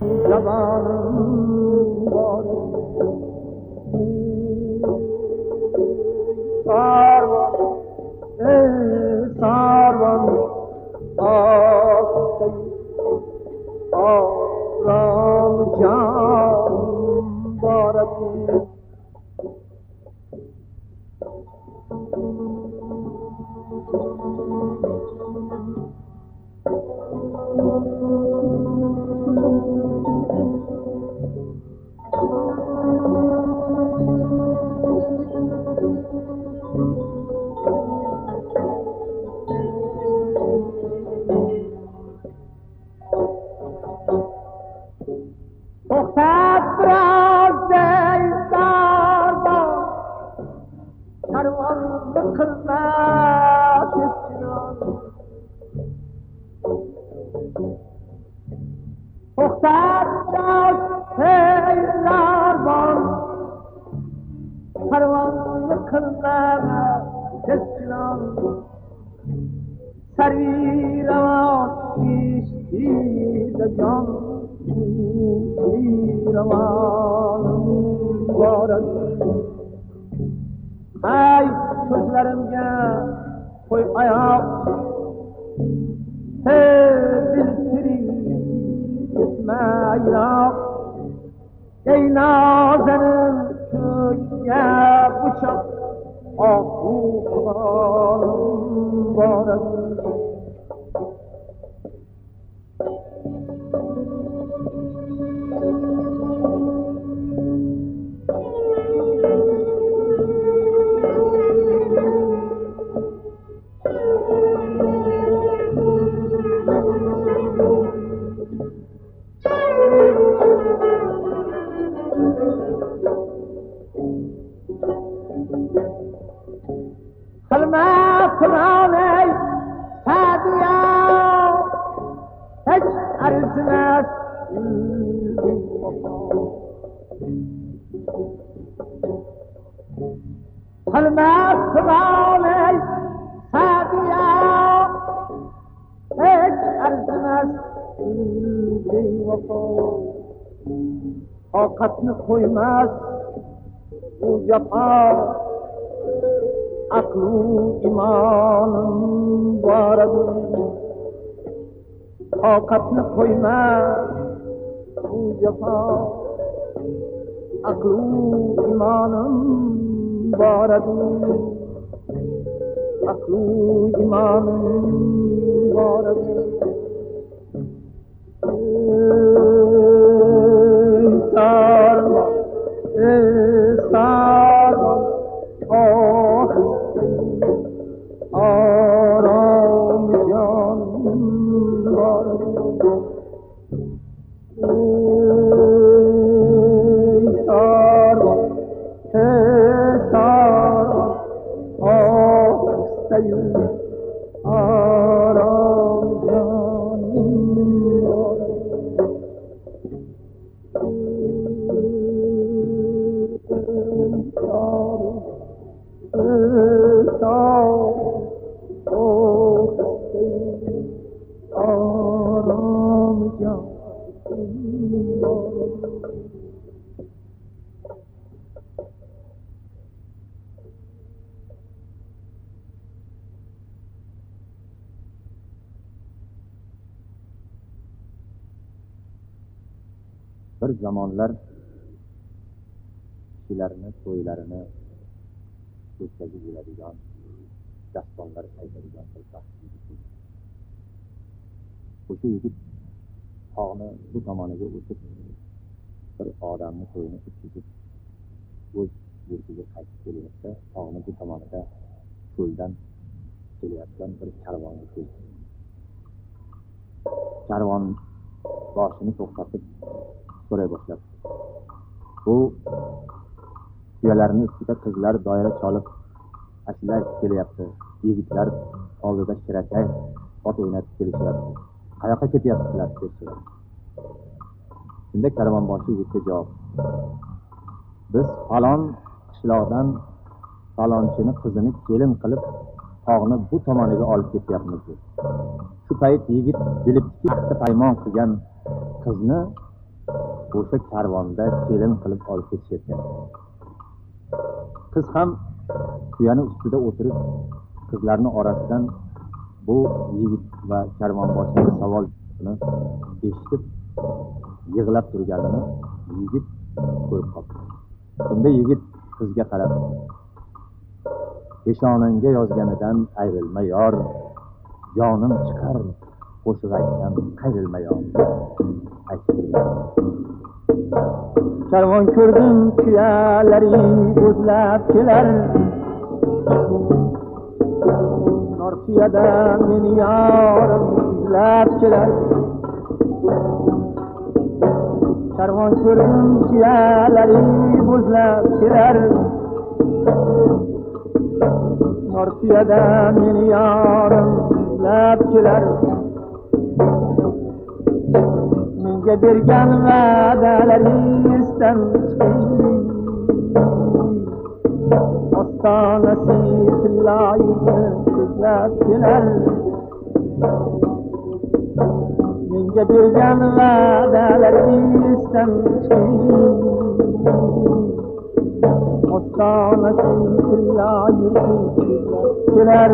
چهارم بار imonim bor edi toqatni qo'ymas bu jafo aqlu imonim bor edi aqlu imonim bor edi sarma ey sarma oh آرام جان بارد ای سارا bir zamonlar kishilarni to'ylarini o'tkazib yuradigan dastonlar aytadigan o'sha yigit tog'ni bu tomoniga o'tib bir odamni to'yini o'tkazib o'z yurtiga qaytib kelyapti. Tog'ni bu tomonida ko'ldan kelayotgan bir karvonni ko'rdi karvon boshini to'xtatib so'ray boshladi bu tuyalarni ustida qizlar doira cholib ashula aytib kelyapti yigitlar oldida shirakay ot o'ynatib kelishyapti. Qayoqqa ketyapsizlar? deb shunda karvonboshi yigitga javob. Biz falon qishloqdan falonchini qizini kelin qilib tog'ni bu tomoniga olib ketyapmiz dedi shu payt yigit bilibdiki paymon qilgan qizni o'sha karvonda kelin qilib olib ketishayotgan qiz ham tuyani ustida o'tirib qizlarni orasidan bu yigit va karvonboshini savol eshitib yig'lab turganini yigit ko'rib qoldi. Shunda yigit qizga qarab peshonangga yozganidan ayrilma yor jonim chiqar qo'shiq aytsam qayrilma yor karvon ko'rdim tuyalaring o'zlab kelar. Nortiyada meni yorim izlab kelar. Karvon ko'rdim tuyalaring o'zlab kelar. Nortiyada meni yorim izlab kelar. Menga bergan va'dalaringizdan ostonasi tilloyini ko'zlab kelar menga bergan va'dalaringizdan ostonasi tilloyini ko'zlab kelar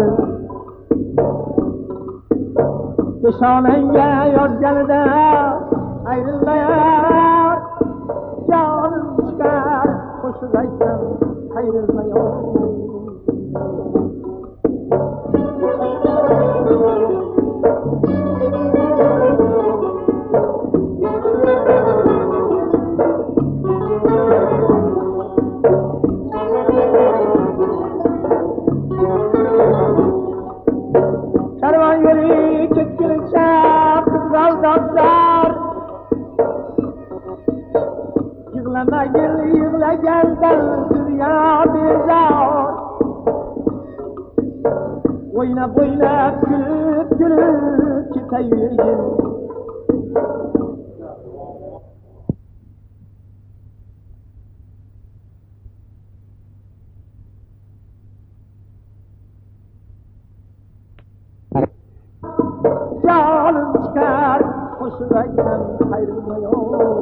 peshonangga yozganida ayrilmayar jonim chiqar qo'shiq aytsam qayrilmayar yig'lagandan dunyo bezor o'ynab o'ynab kulib kulib ketavergin jonim chiqar qo'shiq aytsam qayrilmayor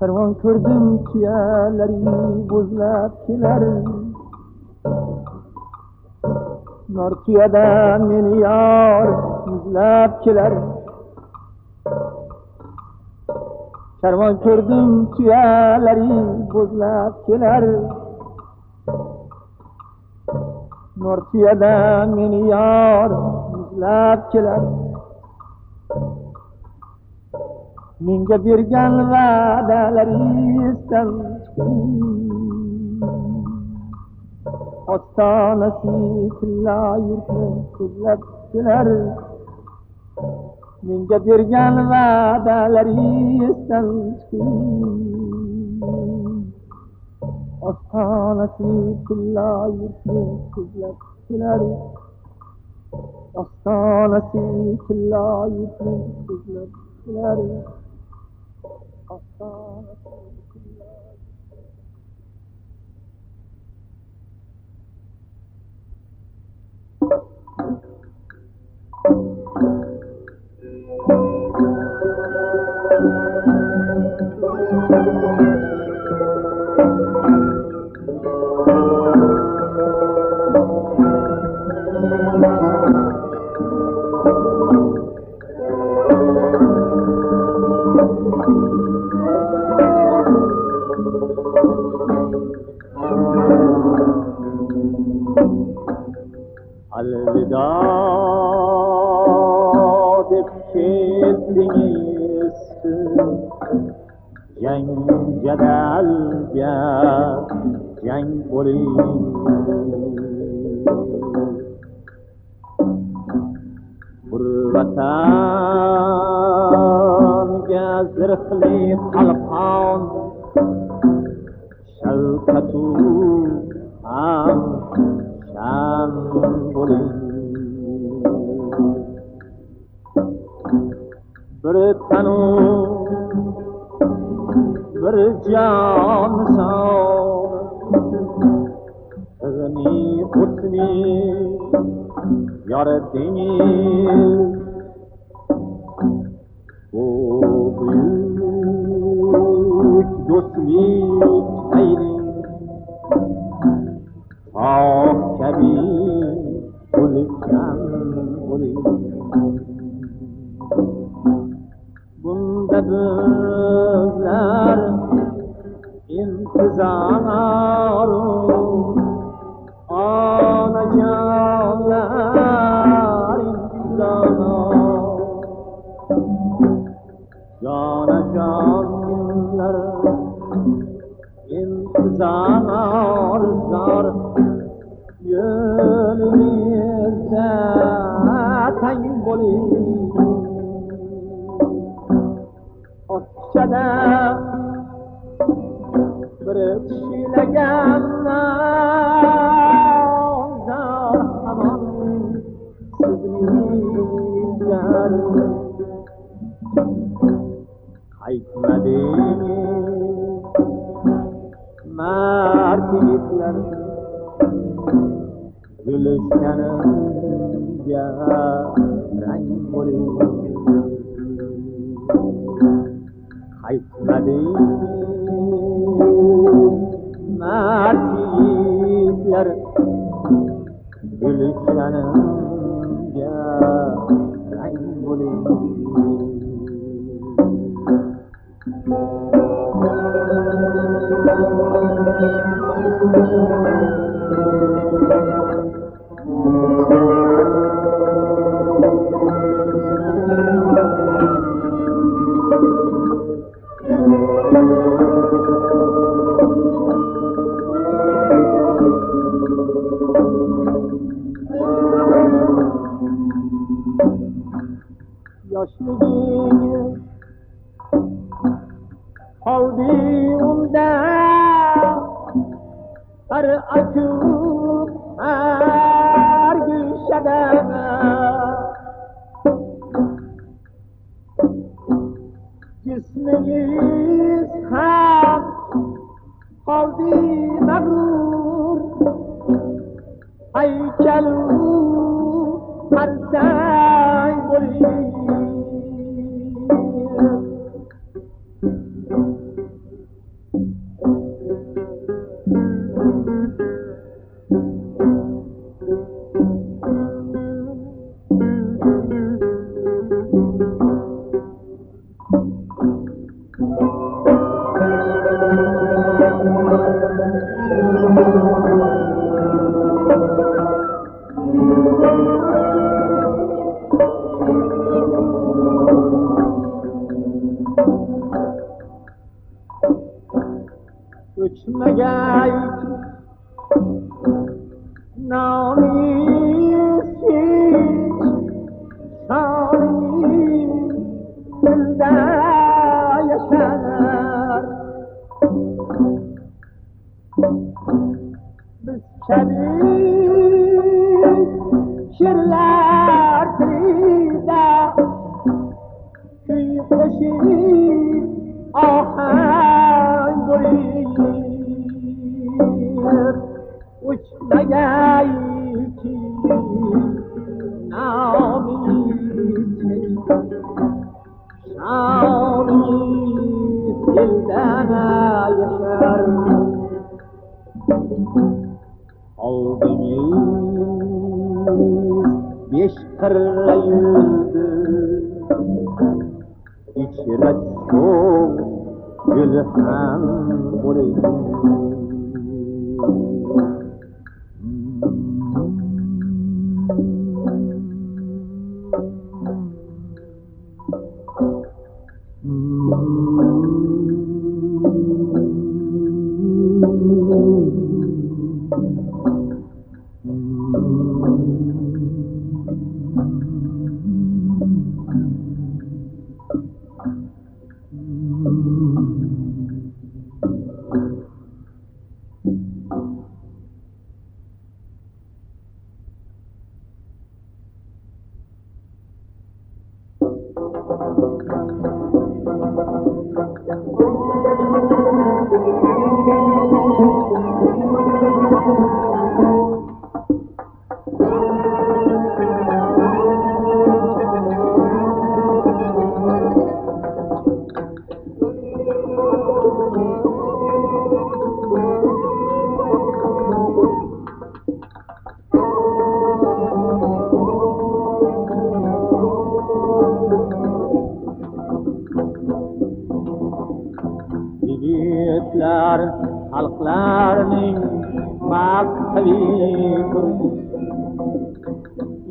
karvon ko'rdim tuyalaring bo'zlab kelar nor tuyadan meni yor izlab kelar karvon ko'rdim tuyalaring bo'zlab kelar nor tuyadan meni yor izlab kelar menga bergan va'dalaringizdan chiqing ostonasi tilla yurtni ko'zlab kelar menga bergan va'dalari esdan chiqing ostonasi tilla yurtni ko'zlab kelar ostonasi tilla yurtni of God النداتك كنتيسم يعني جدال بها يعني ولي ورطان كيا صرف لي الفاون سقطو برتنو بر جان سان غنی قطنی یار دینی. او بیک دوستی.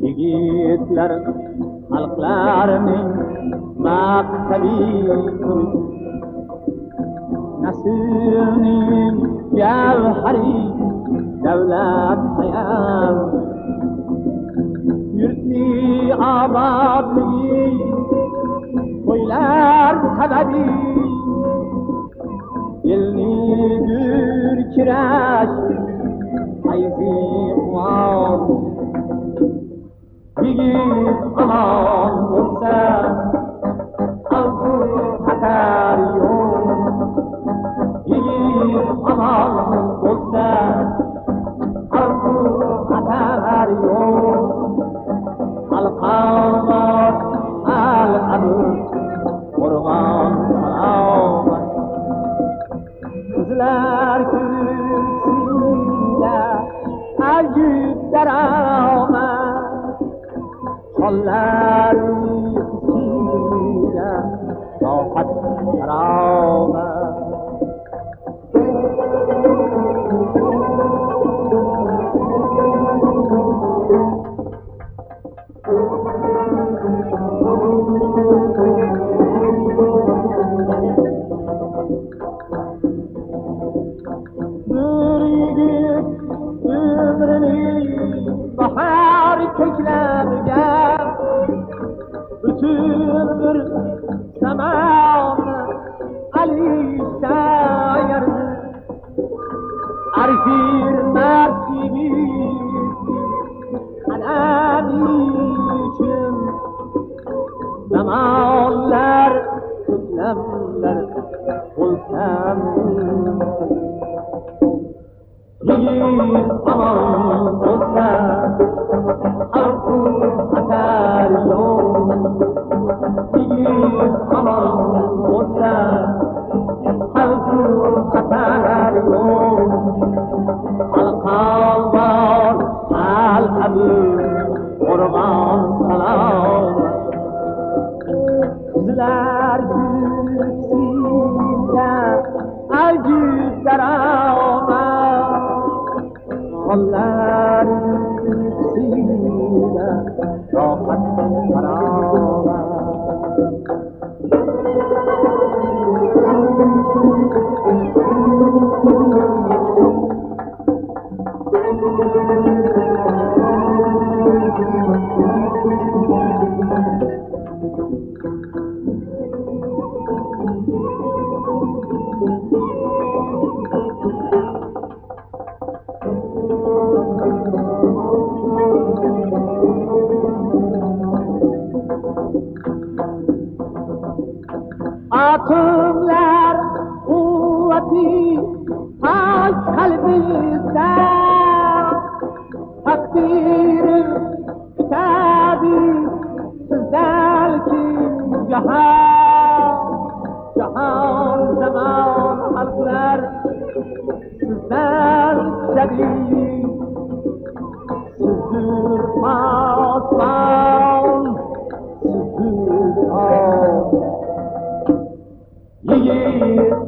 yigitlar xalqlarning maqtadikur nasrning gavhari davlat hayal. Yurtli obodligi to'ylar talabi elni gurkirash حيفيقهم يجيب قلم وبسام قلبه حتاريهم يجيب قلم وبسام قلبه حتاريهم القلب الأبو की you.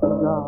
Ram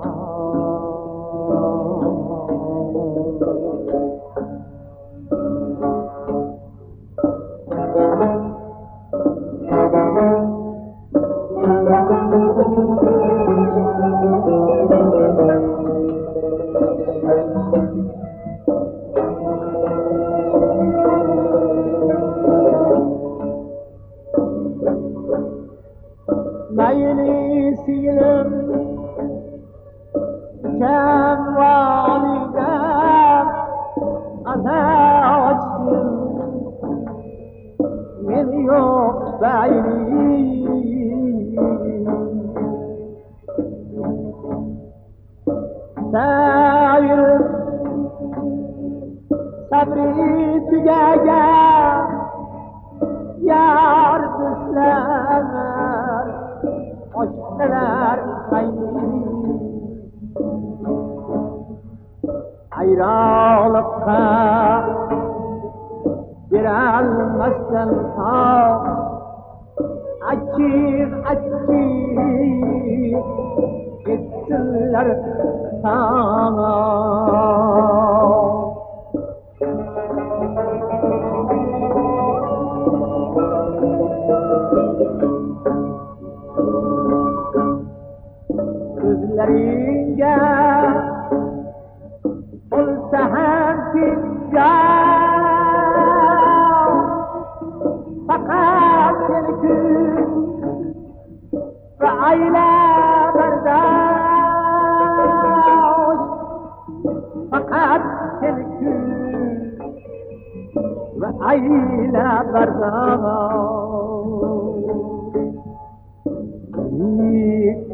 Bir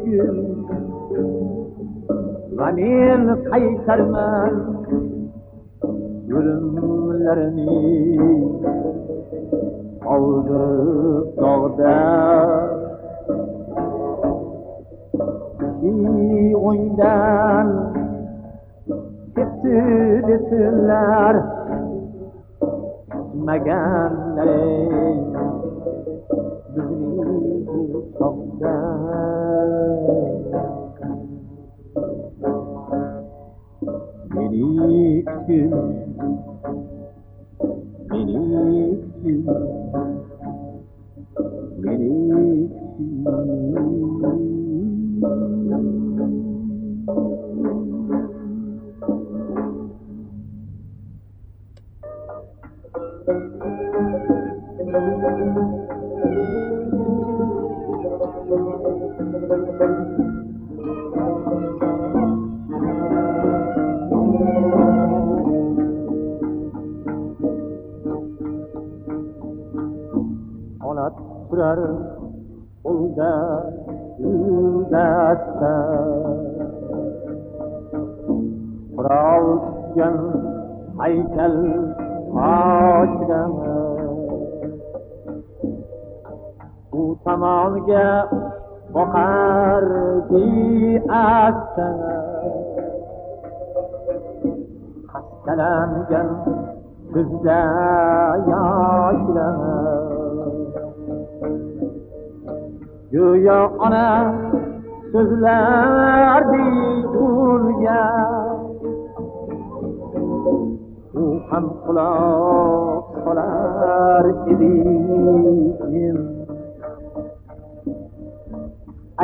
gün Zamin kaytarmaz Yürümlerini Aldırıp dağda Bir oyundan Gitti desinler Megenleri Bizni çoktan ko'zga boqarki astana xastalangan ko'zda yoshlanib go'yo ona so'zlardi bo'lgan u ham quloq solar edi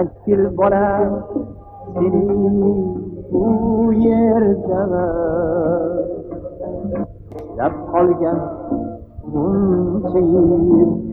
Akil bola sening bu yerdaman Ishlab qolgan buncha yil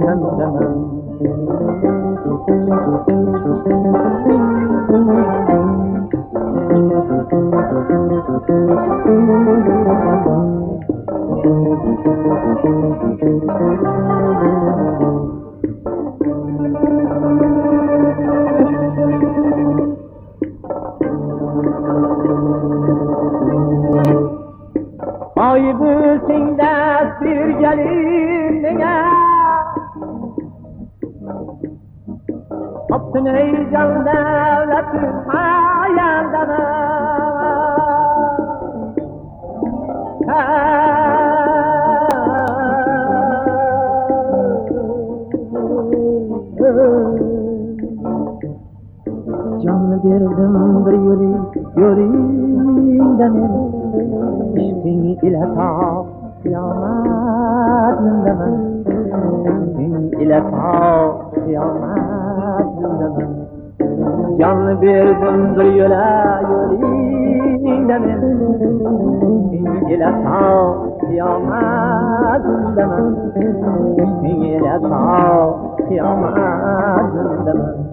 hem demem Ay büsünde bir gelinine Hapsın ey can devletin hayalden Canlı verdim bir yürü, yürüyünden İşkin ile ta kıyamet gündeme İşkin ile ta bir dünyaya yürüyemem İngil ata kıyamet demem İngil ata kıyamet demem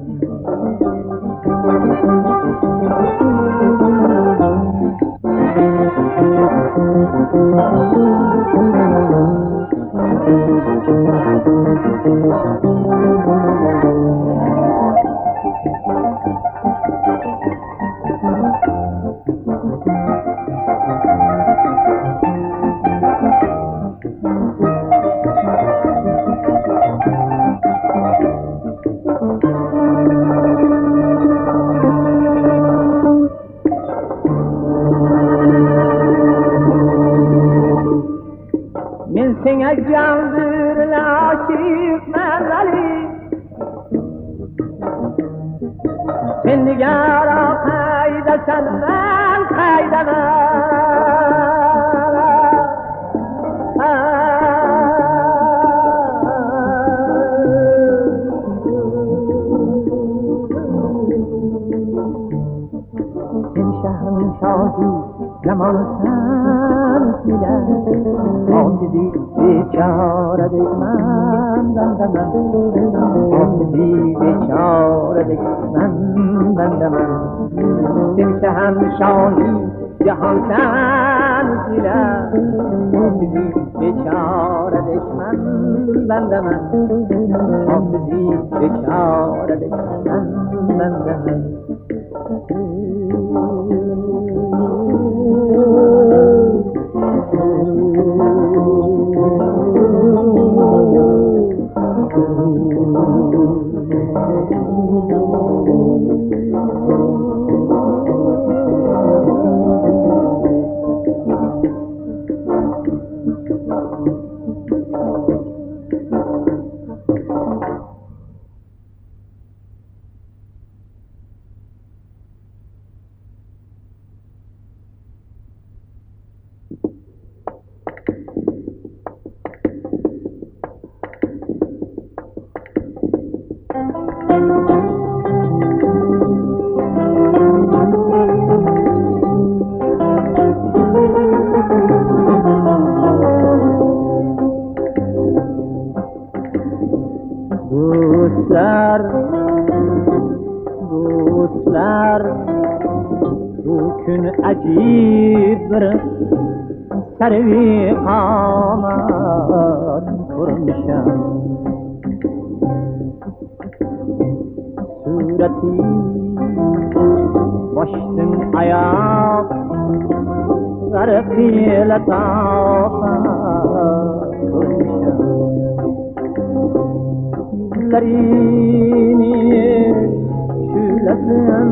Candır aşık merali. Sen nigara kayda senden kaydana من بی بیچاره من بنده من دل شهم شاهی جهان تنزیل حافظی بیچاره دشمن بنده من حافظی بیچاره دشمن بنده من Dostlar, dostlar Bu gün acib bir servi qamat kurmuşam Sureti başdan ayak Garip ile tafat Gözlerini şülesin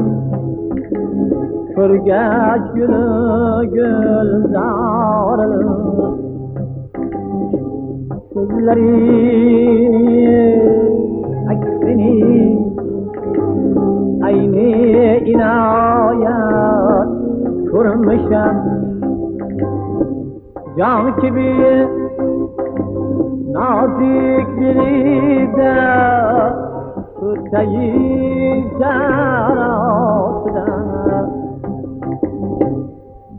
Körgeç gülü güldarlı Gözlerini aksini Aynı inayet kurmuşam. Can gibi ناديك بريدة تتيج جاراتنا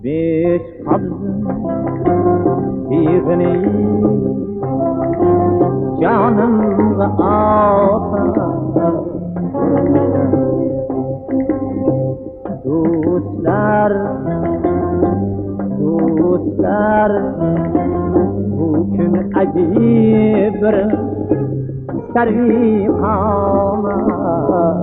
بيش حبز يغني جانم رآفنا دوستlar دوستlar عجیب سری قامت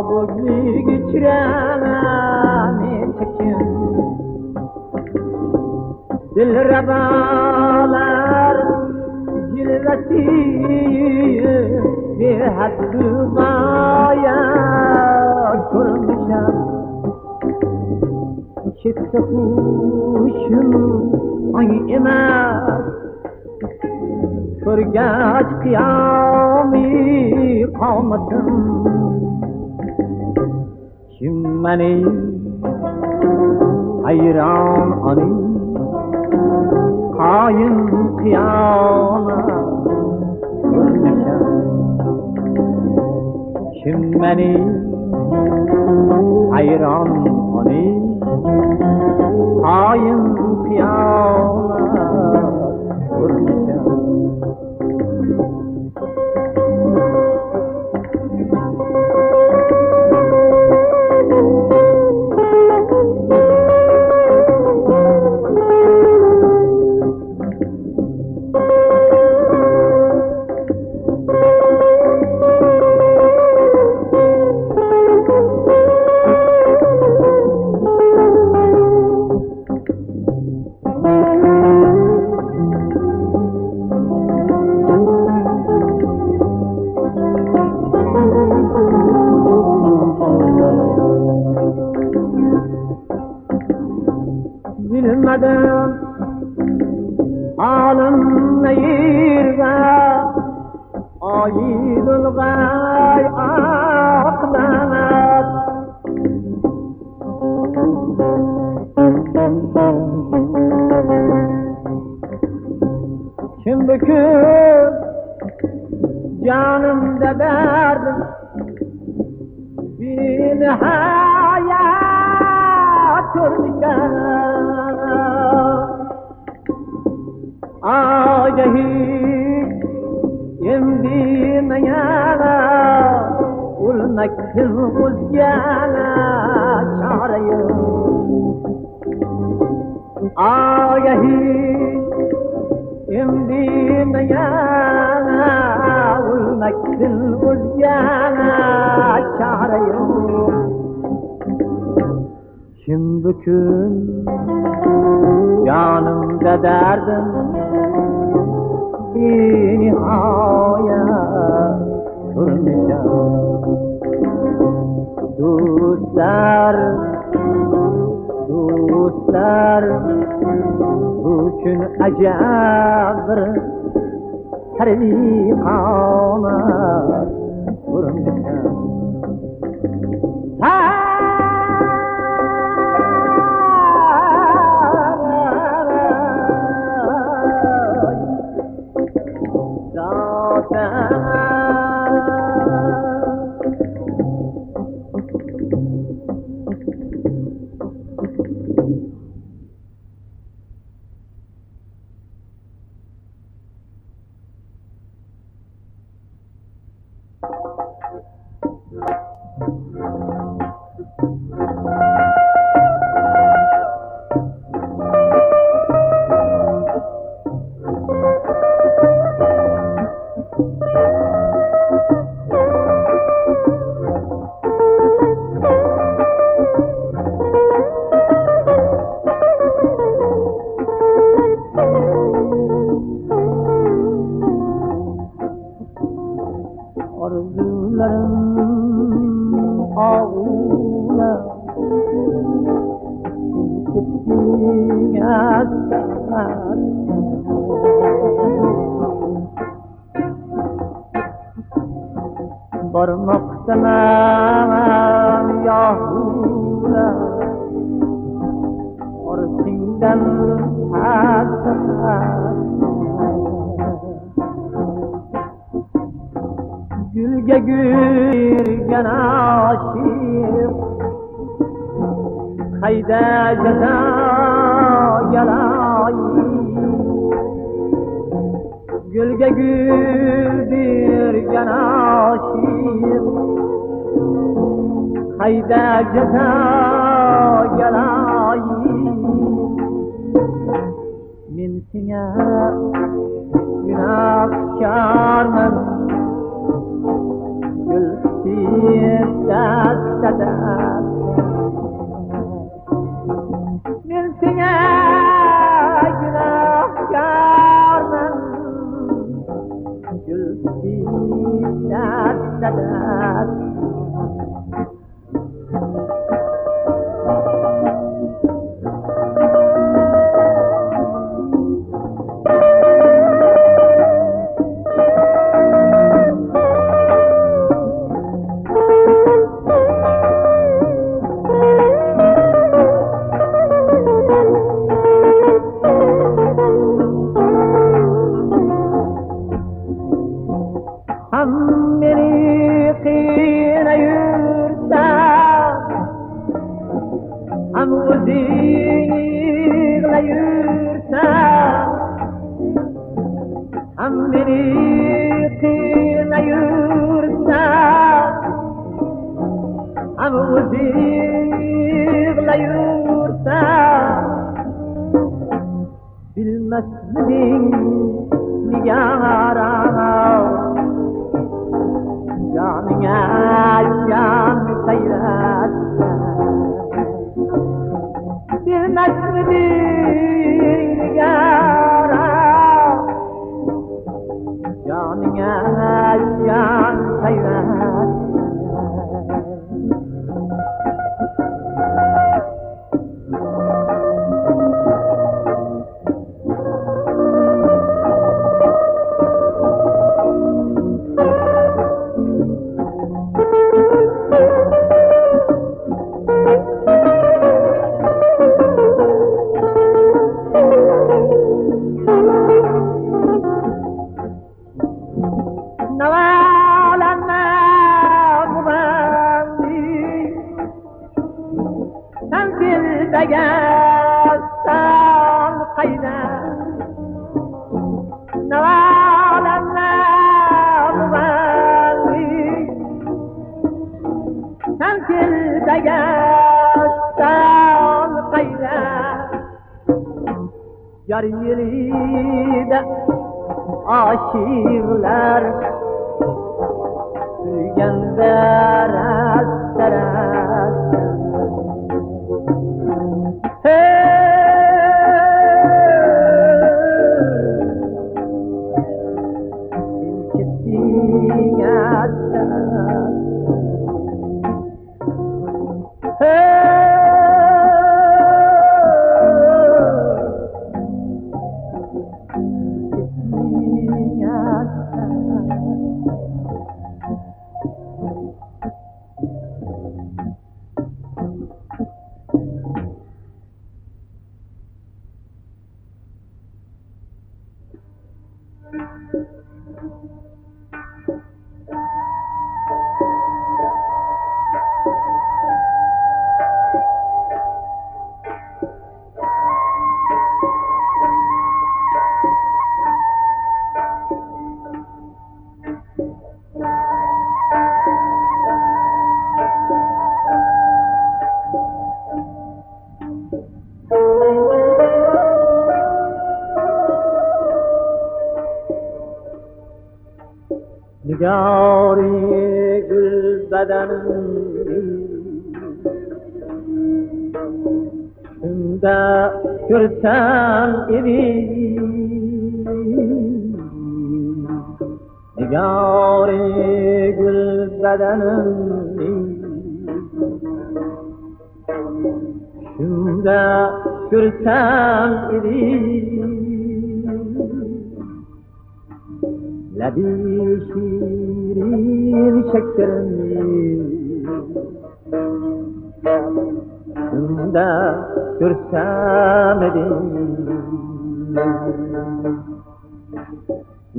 chobuklik ichirani tekin dilrabalar jilvasi behaddi g'oyat ko'rmisham ketsa hushim ong emas ko'rgach qiyomi qomatim kim mani منی حیران آنی قایم قیامم kim meni hayron oni oyim piyola urmisham kim bu kun jonimda dardim benihoyat ko'rmisham ogahi endi manga o'lmakdan o'zgana chora manga o'lmakdan o'zgana chora yo'q kim bu kun yonimda dardim benihoyat ko'rmisham do'stlar do'stlar bu kun عجب طریقانه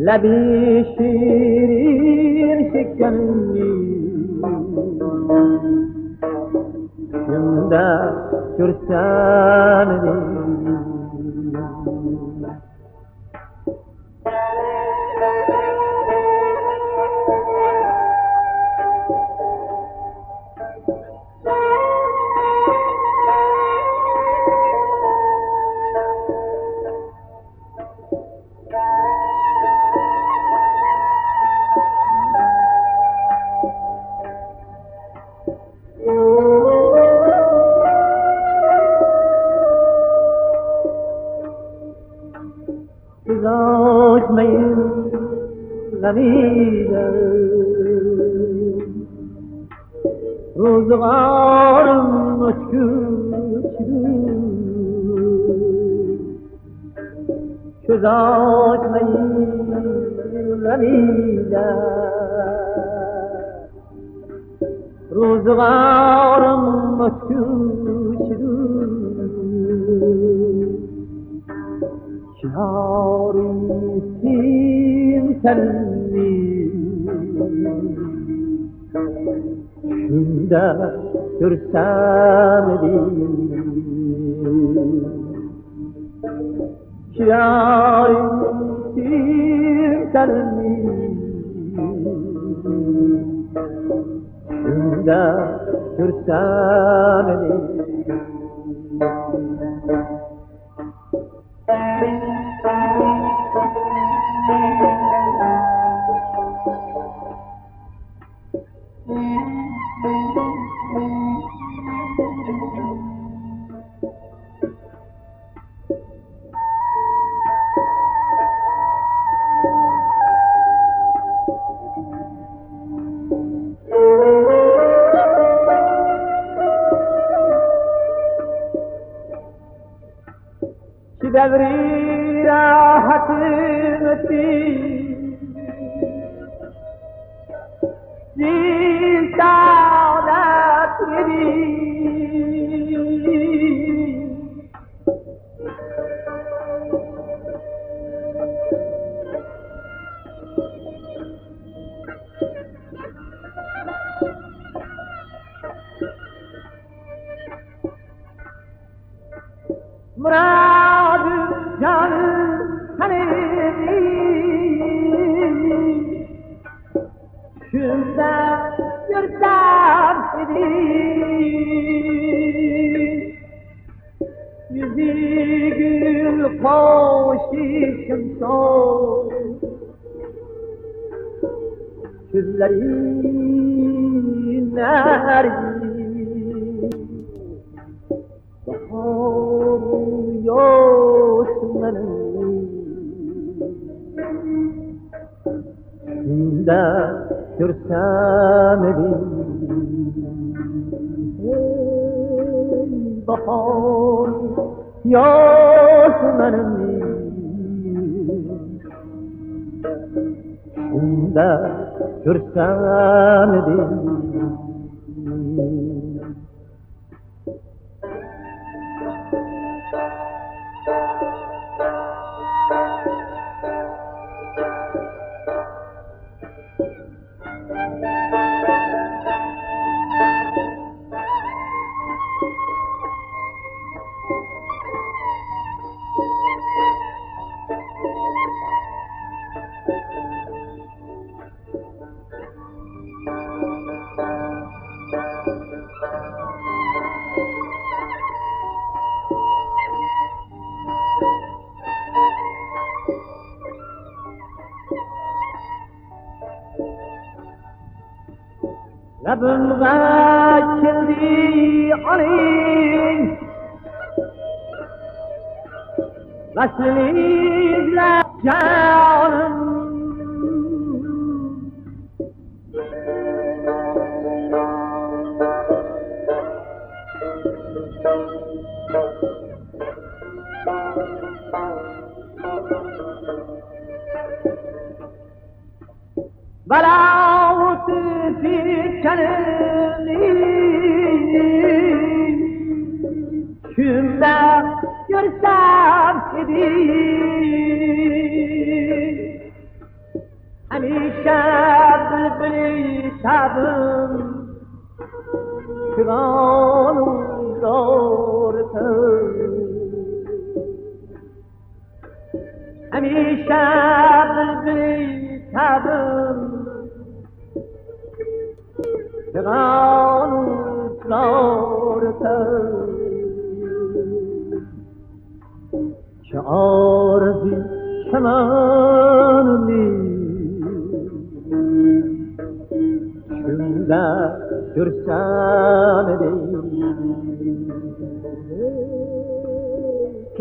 labi shirin shakkarini shunda ko'rsam مغشري عليه غسلي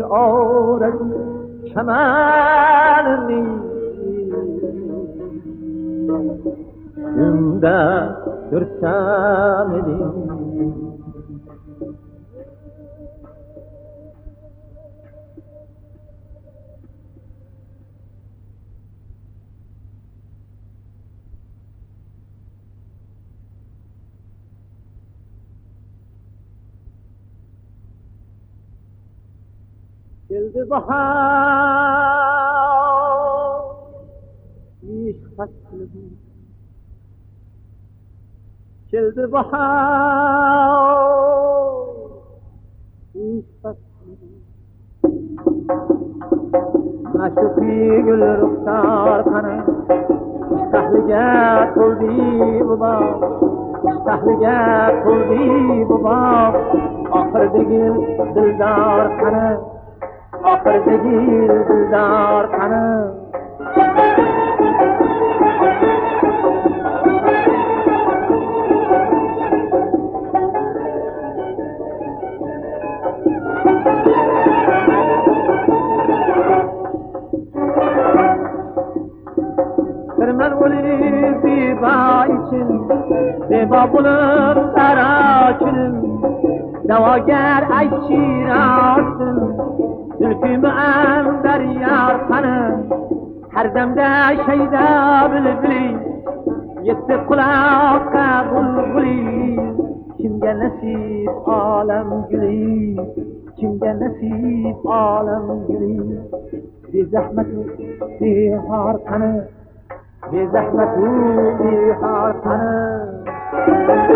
گرسنه که آرزی چمنی شونده گرسنه keldi bahor ish faslida keldi bahor ish faslida mashhuqiy gul ruxsor qani sahliga to'ldi bu bog' sahliga to'ldi bu bog' dildor qani oxirdagi dildor qani Firman o'lib beba için Beba bo'lib sarochinim Da'vogar aytchirasin Zülfümü زلفی ام در یار خانم هر دم ده شیدا بلبلی yetti quloqqa bulbuli kimga nasib olam guli kimga nasib olam guli bezahmatu behor qani bezahmatu behor qani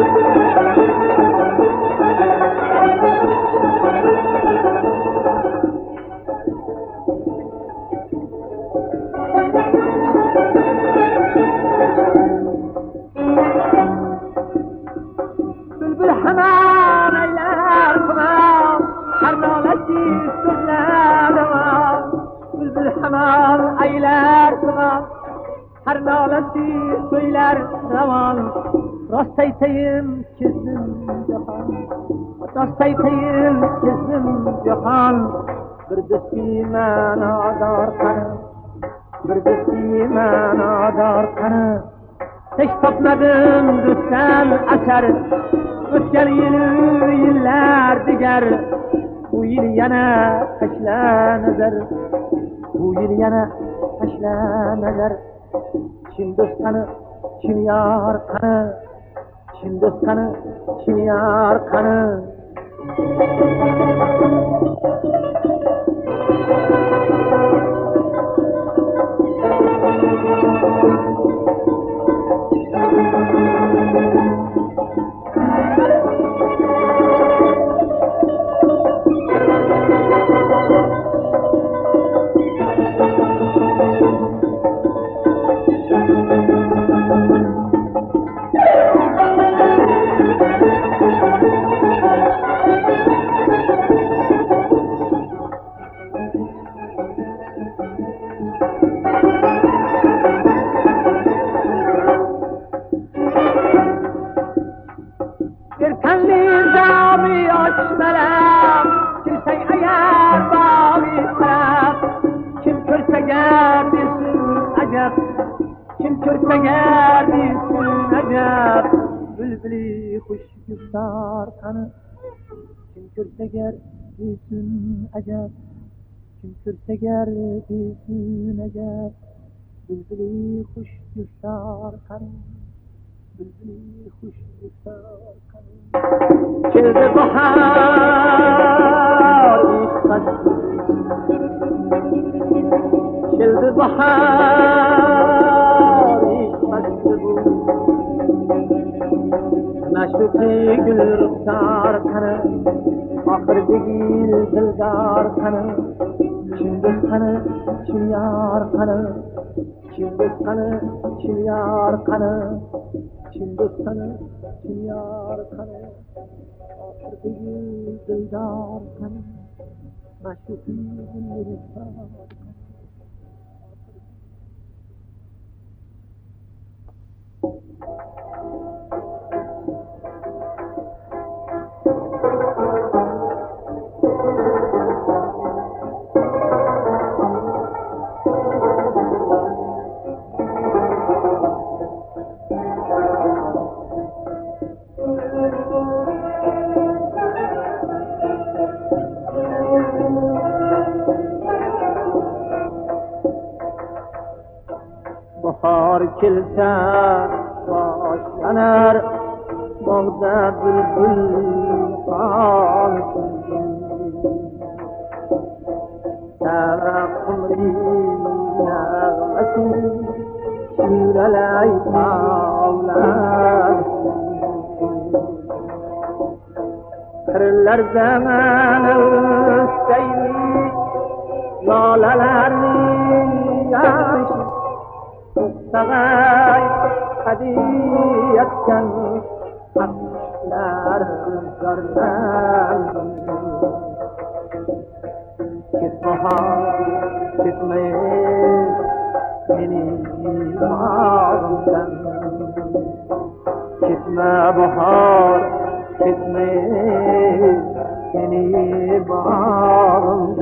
g'azabli so'ylar ravon rost aytayin kezdim jahon. Rost aytayin kezdim jahon. Bir do'stingman odor qani bir do'stingman odor qani. Hech topmadim do'stdan asar o'tgan yili yillar digar bu yil yana tashlanadir bu yil yana tashlanadir. Hindustan छिनियार खन हिंदुस्तान छिनियार खन Gerdisin acep Bülbülü kuş güftar kanı. Kim körse gerdisin acep Kim körse gerdisin acep Bülbülü kuş yurtar kanım Bülbülü kuş yurtar kanım Keldi kaçtı Keldi bahar kaçtı bu Meşruki gül ruhsar kanı Ahır değil dildar kanı Kim dost kanı, kim yar kanı Kim dost kanı, kim yar kanı Kim dost kanı, kim yar kanı değil dildar بخار كلتا أنا بغداد الكل طالت ترى قمري يا غسل شير العيطة أولاد Kırlar zaman ölseydi Lalalarını yaşı Tuttağay hadiyetken Haklar görmem Git bahar gitmeye Beni bağımdan Gitme bahar gitme Beni bağımdan